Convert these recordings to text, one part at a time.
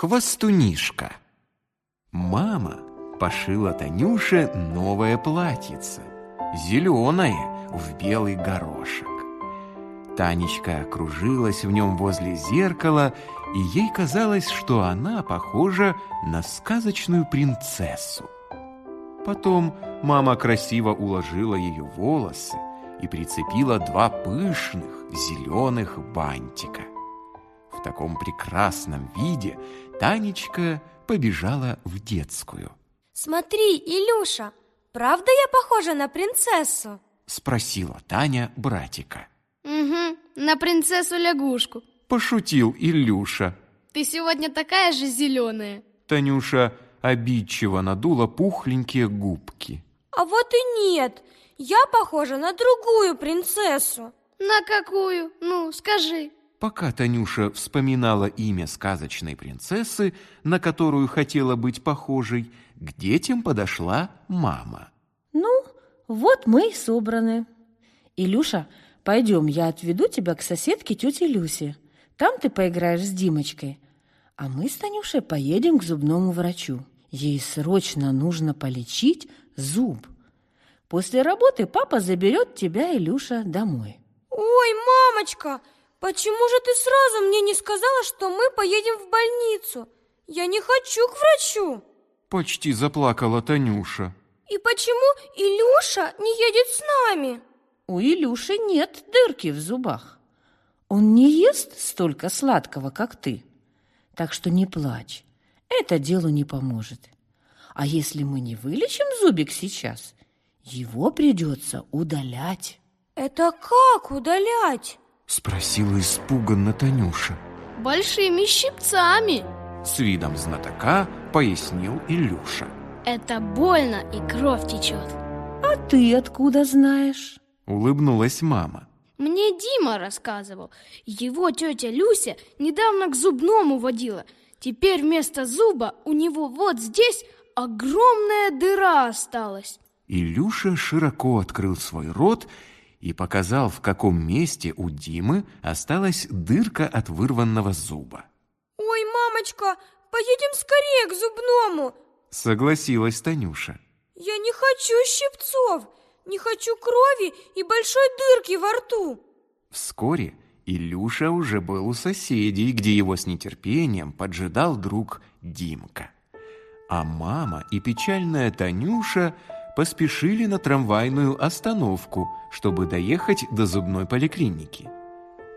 Хвостунишка. Мама пошила Танюше новое платьице, зеленое в белый горошек. Танечка кружилась в нем возле зеркала, и ей казалось, что она похожа на сказочную принцессу. Потом мама красиво уложила ее волосы и прицепила два пышных зеленых бантика. В таком прекрасном виде Танечка побежала в детскую. Смотри, Илюша, правда я похожа на принцессу? Спросила Таня братика. Угу, на принцессу-лягушку. Пошутил Илюша. Ты сегодня такая же зеленая. Танюша обидчиво надула пухленькие губки. А вот и нет, я похожа на другую принцессу. На какую? Ну, скажи. Пока Танюша вспоминала имя сказочной принцессы, на которую хотела быть похожей, к детям подошла мама. Ну, вот мы и собраны. Илюша, пойдем, я отведу тебя к соседке тете Люсе. Там ты поиграешь с Димочкой. А мы с Танюшей поедем к зубному врачу. Ей срочно нужно полечить зуб. После работы папа заберет тебя, Илюша, домой. Ой, мамочка, почему же ты сразу мне не сказала, что мы поедем в больницу? Я не хочу к врачу. Почти заплакала Танюша. И почему Илюша не едет с нами? У Илюши нет дырки в зубах. Он не ест столько сладкого, как ты. Так что не плачь, это делу не поможет. А если мы не вылечим зубик сейчас, его придется удалять. Это как удалять? Спросила испуганно Танюша. Большими щипцами. С видом знатока пояснил Илюша. Это больно и кровь течет. А ты откуда знаешь? Улыбнулась мама. Мне Дима рассказывал. Его тетя Люся недавно к зубному водила. Теперь вместо зуба у него вот здесь огромная дыра осталась. Илюша широко открыл свой рот и показал, в каком месте у Димы осталась дырка от вырванного зуба. Ой, мамочка, поедем скорее к зубному. Согласилась Танюша. Я не хочу щипцов, не хочу крови и большой дырки во рту. Вскоре Илюша уже был у соседей, где его с нетерпением поджидал друг Димка. А мама и печальная Танюша поспешили на трамвайную остановку, чтобы доехать до зубной поликлиники.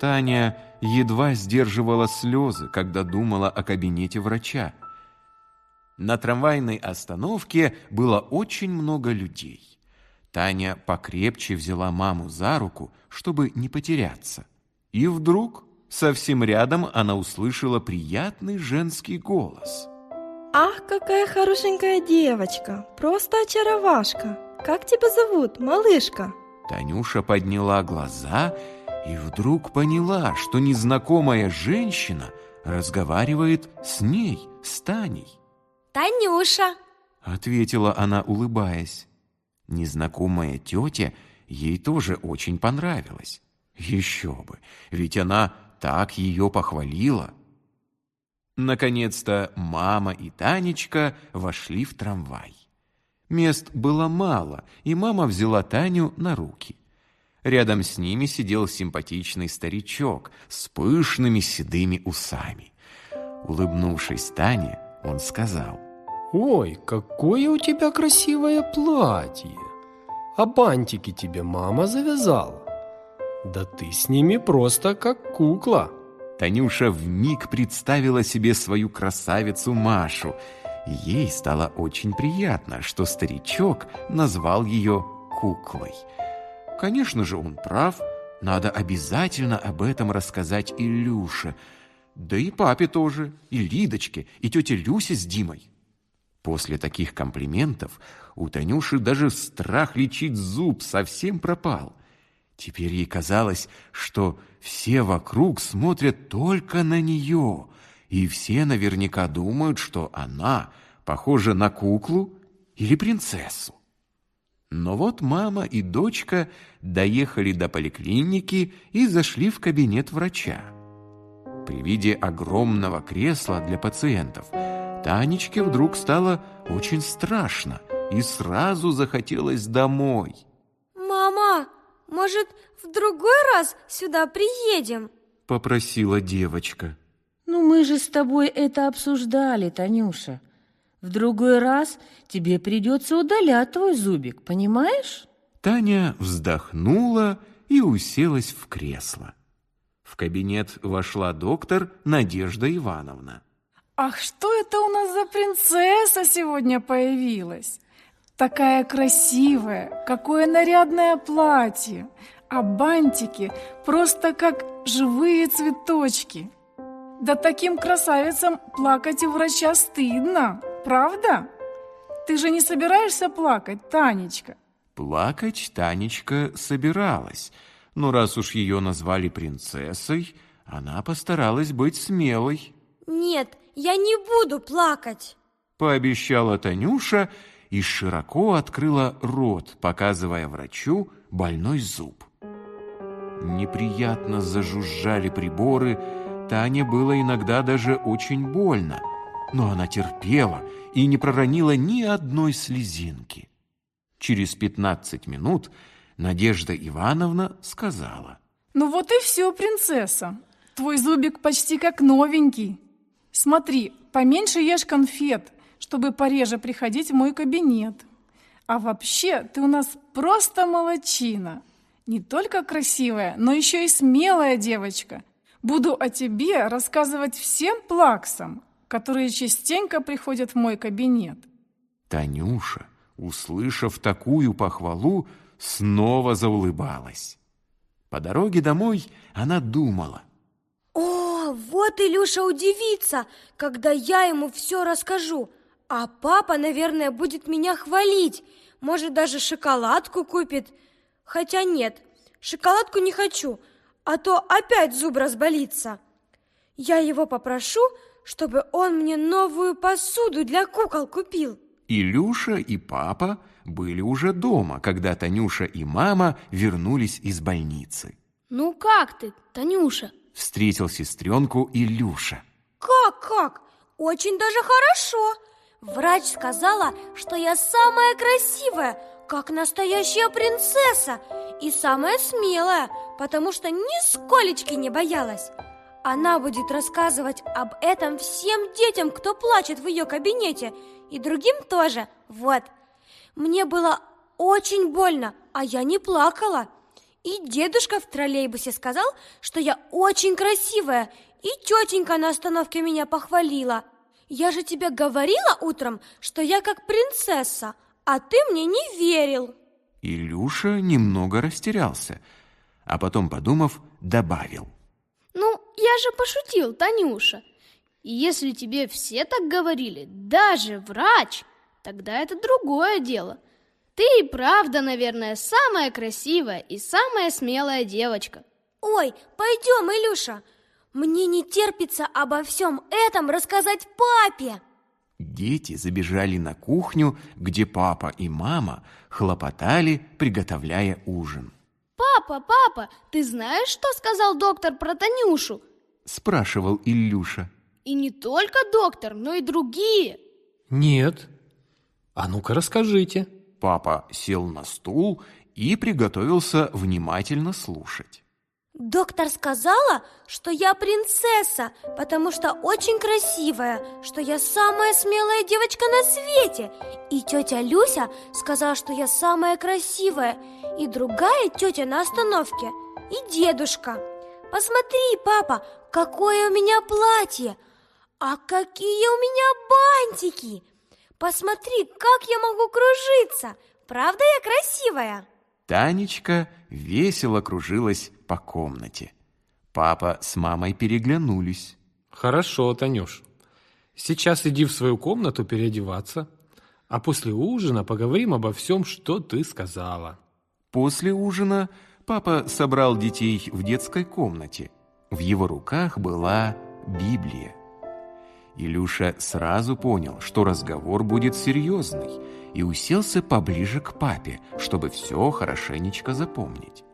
Таня едва сдерживала слезы, когда думала о кабинете врача. На трамвайной остановке было очень много людей. Таня покрепче взяла маму за руку, чтобы не потеряться. И вдруг совсем рядом она услышала приятный женский голос. Ах, какая хорошенькая девочка, просто очаровашка. Как тебя зовут, малышка? Танюша подняла глаза и вдруг поняла, что незнакомая женщина разговаривает с ней, с Таней. Танюша, Ответила она, улыбаясь. Незнакомая тетя ей тоже очень понравилась. Еще бы, ведь она так ее похвалила. Наконец-то мама и Танечка вошли в трамвай. Мест было мало, и мама взяла Таню на руки. Рядом с ними сидел симпатичный старичок с пышными седыми усами. Улыбнувшись Тане, он сказал, Ой, какое у тебя красивое платье! А бантики тебе мама завязала? Да ты с ними просто как кукла. Танюша вмиг представила себе свою красавицу Машу. Ей стало очень приятно, что старичок назвал ее куклой. Конечно же, он прав. Надо обязательно об этом рассказать Илюше. Да и папе тоже, и Лидочке, и тете Люсе с Димой. После таких комплиментов у Танюши даже страх лечить зуб совсем пропал. Теперь ей казалось, что все вокруг смотрят только на нее, и все наверняка думают, что она похожа на куклу или принцессу. Но вот мама и дочка доехали до поликлиники и зашли в кабинет врача. При виде огромного кресла для пациентов Танечке вдруг стало очень страшно и сразу захотелось домой. Может, в другой раз сюда приедем? Попросила девочка. Ну, мы же с тобой это обсуждали, Танюша. В другой раз тебе придется удалять твой зубик, понимаешь? Таня вздохнула и уселась в кресло. В кабинет вошла доктор Надежда Ивановна. Ах, что это у нас за принцесса сегодня появилась? Такая красивая, какое нарядное платье, а бантики просто как живые цветочки. Да таким красавицам плакать у врача стыдно, правда? Ты же не собираешься плакать, Танечка? Плакать Танечка собиралась, но раз уж ее назвали принцессой, она постаралась быть смелой. Нет, я не буду плакать. Пообещала Танюша и широко открыла рот, показывая врачу больной зуб. Неприятно зажужжали приборы, Тане было иногда даже очень больно, но она терпела и не проронила ни одной слезинки. Через пятнадцать минут Надежда Ивановна сказала. Ну вот и все, принцесса. Твой зубик почти как новенький. Смотри, поменьше ешь конфет, чтобы пореже приходить в мой кабинет. А вообще, ты у нас просто молочина. Не только красивая, но еще и смелая девочка. Буду о тебе рассказывать всем плаксам, которые частенько приходят в мой кабинет. Танюша, услышав такую похвалу, снова заулыбалась. По дороге домой она думала. О, вот Илюша удивится, когда я ему все расскажу. А папа, наверное, будет меня хвалить. Может, даже шоколадку купит. Хотя нет, шоколадку не хочу, а то опять зуб разболится. Я его попрошу, чтобы он мне новую посуду для кукол купил. Илюша и папа были уже дома, когда Танюша и мама вернулись из больницы. Ну как ты, Танюша? Встретил сестренку Илюша. Как, как? Очень даже хорошо. Врач сказала, что я самая красивая, как настоящая принцесса, и самая смелая, потому что нисколечки не боялась. Она будет рассказывать об этом всем детям, кто плачет в ее кабинете, и другим тоже. Вот. Мне было очень больно, а я не плакала. И дедушка в троллейбусе сказал, что я очень красивая, и тетенька на остановке меня похвалила. Я же тебе говорила утром, что я как принцесса, а ты мне не верил. Илюша немного растерялся, а потом, подумав, добавил. Ну, я же пошутил, Танюша. И если тебе все так говорили, даже врач, тогда это другое дело. Ты и правда, наверное, самая красивая и самая смелая девочка. Ой, пойдем, Илюша. Мне не терпится обо всем этом рассказать папе. Дети забежали на кухню, где папа и мама хлопотали, приготовляя ужин. Папа, папа, ты знаешь, что сказал доктор про Танюшу? Спрашивал Илюша. И не только доктор, но и другие. Нет. А ну-ка расскажите. Папа сел на стул и приготовился внимательно слушать. Доктор сказала, что я принцесса, потому что очень красивая, что я самая смелая девочка на свете. И тетя Люся сказала, что я самая красивая, и другая тетя на остановке, и дедушка. Посмотри, папа, какое у меня платье, а какие у меня бантики. Посмотри, как я могу кружиться. Правда я красивая? Танечка весело кружилась по комнате. Папа с мамой переглянулись. Хорошо, Танюш. Сейчас иди в свою комнату переодеваться, а после ужина поговорим обо всем, что ты сказала. После ужина папа собрал детей в детской комнате. В его руках была Библия. Илюша сразу понял, что разговор будет серьезный, и уселся поближе к папе, чтобы все хорошенечко запомнить.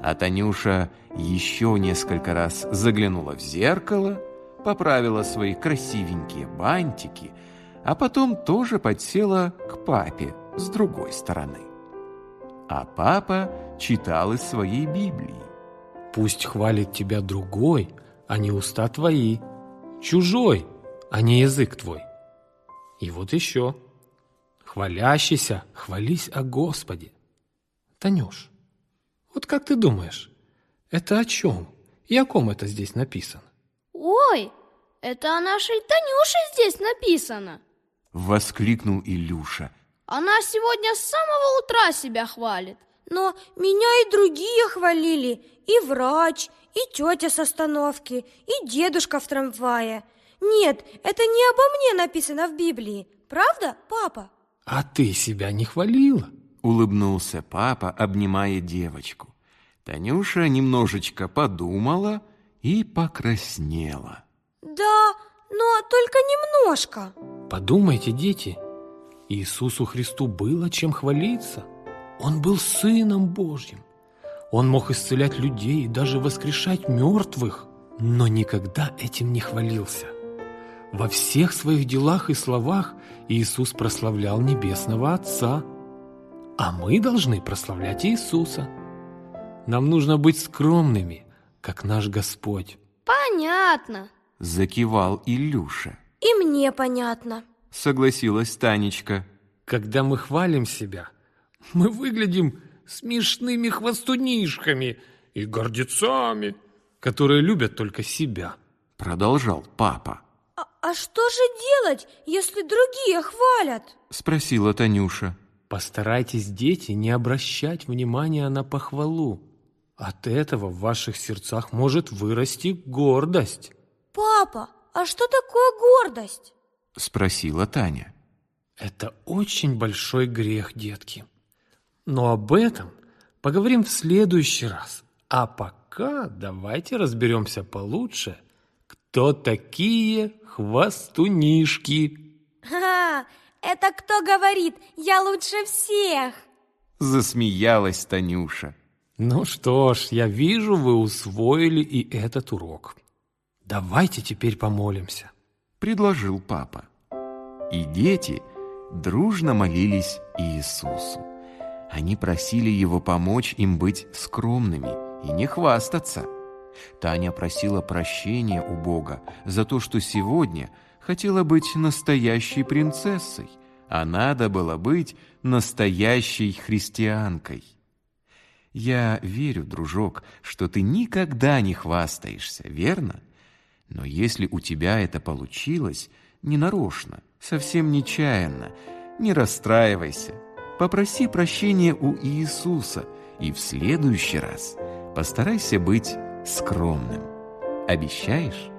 А Танюша еще несколько раз заглянула в зеркало, поправила свои красивенькие бантики, а потом тоже подсела к папе с другой стороны. А папа читал из своей Библии. Пусть хвалит тебя другой, а не уста твои, чужой, а не язык твой. И вот еще. Хвалящийся, хвались о Господе. Танюш, вот как ты думаешь, это о чем и о ком это здесь написано? Ой, это о нашей Танюше здесь написано. Воскликнул Илюша. Она сегодня с самого утра себя хвалит. Но меня и другие хвалили, и врач, и тетя с остановки, и дедушка в трамвае. Нет, это не обо мне написано в Библии. Правда, папа? А ты себя не хвалила? Улыбнулся папа, обнимая девочку. Танюша немножечко подумала и покраснела. Да, но только немножко. Подумайте, дети, Иисусу Христу было чем хвалиться. Он был Сыном Божьим. Он мог исцелять людей и даже воскрешать мертвых, но никогда этим не хвалился. Во всех своих делах и словах Иисус прославлял Небесного Отца, а мы должны прославлять Иисуса. Нам нужно быть скромными, как наш Господь. Понятно. Закивал Илюша. И мне понятно. Согласилась Танечка. Когда мы хвалим себя, мы выглядим смешными хвостунишками и гордецами, которые любят только себя. Продолжал папа. А, а что же делать, если другие хвалят? Спросила Танюша. Постарайтесь, дети, не обращать внимания на похвалу. От этого в ваших сердцах может вырасти гордость. Папа, а что такое гордость? Спросила Таня. Это очень большой грех, детки. Но об этом поговорим в следующий раз. А пока давайте разберемся получше, кто такие хвостунишки. Ха, это кто говорит, я лучше всех? Засмеялась Танюша. Ну что ж, я вижу, вы усвоили и этот урок. Давайте теперь помолимся. Предложил папа. И дети дружно молились Иисусу. Они просили его помочь им быть скромными и не хвастаться. Таня просила прощения у Бога за то, что сегодня хотела быть настоящей принцессой, а надо было быть настоящей христианкой. Я верю, дружок, что ты никогда не хвастаешься, верно? Но если у тебя это получилось ненарочно, совсем нечаянно, не расстраивайся. Попроси прощения у Иисуса и в следующий раз постарайся быть скромным. Обещаешь?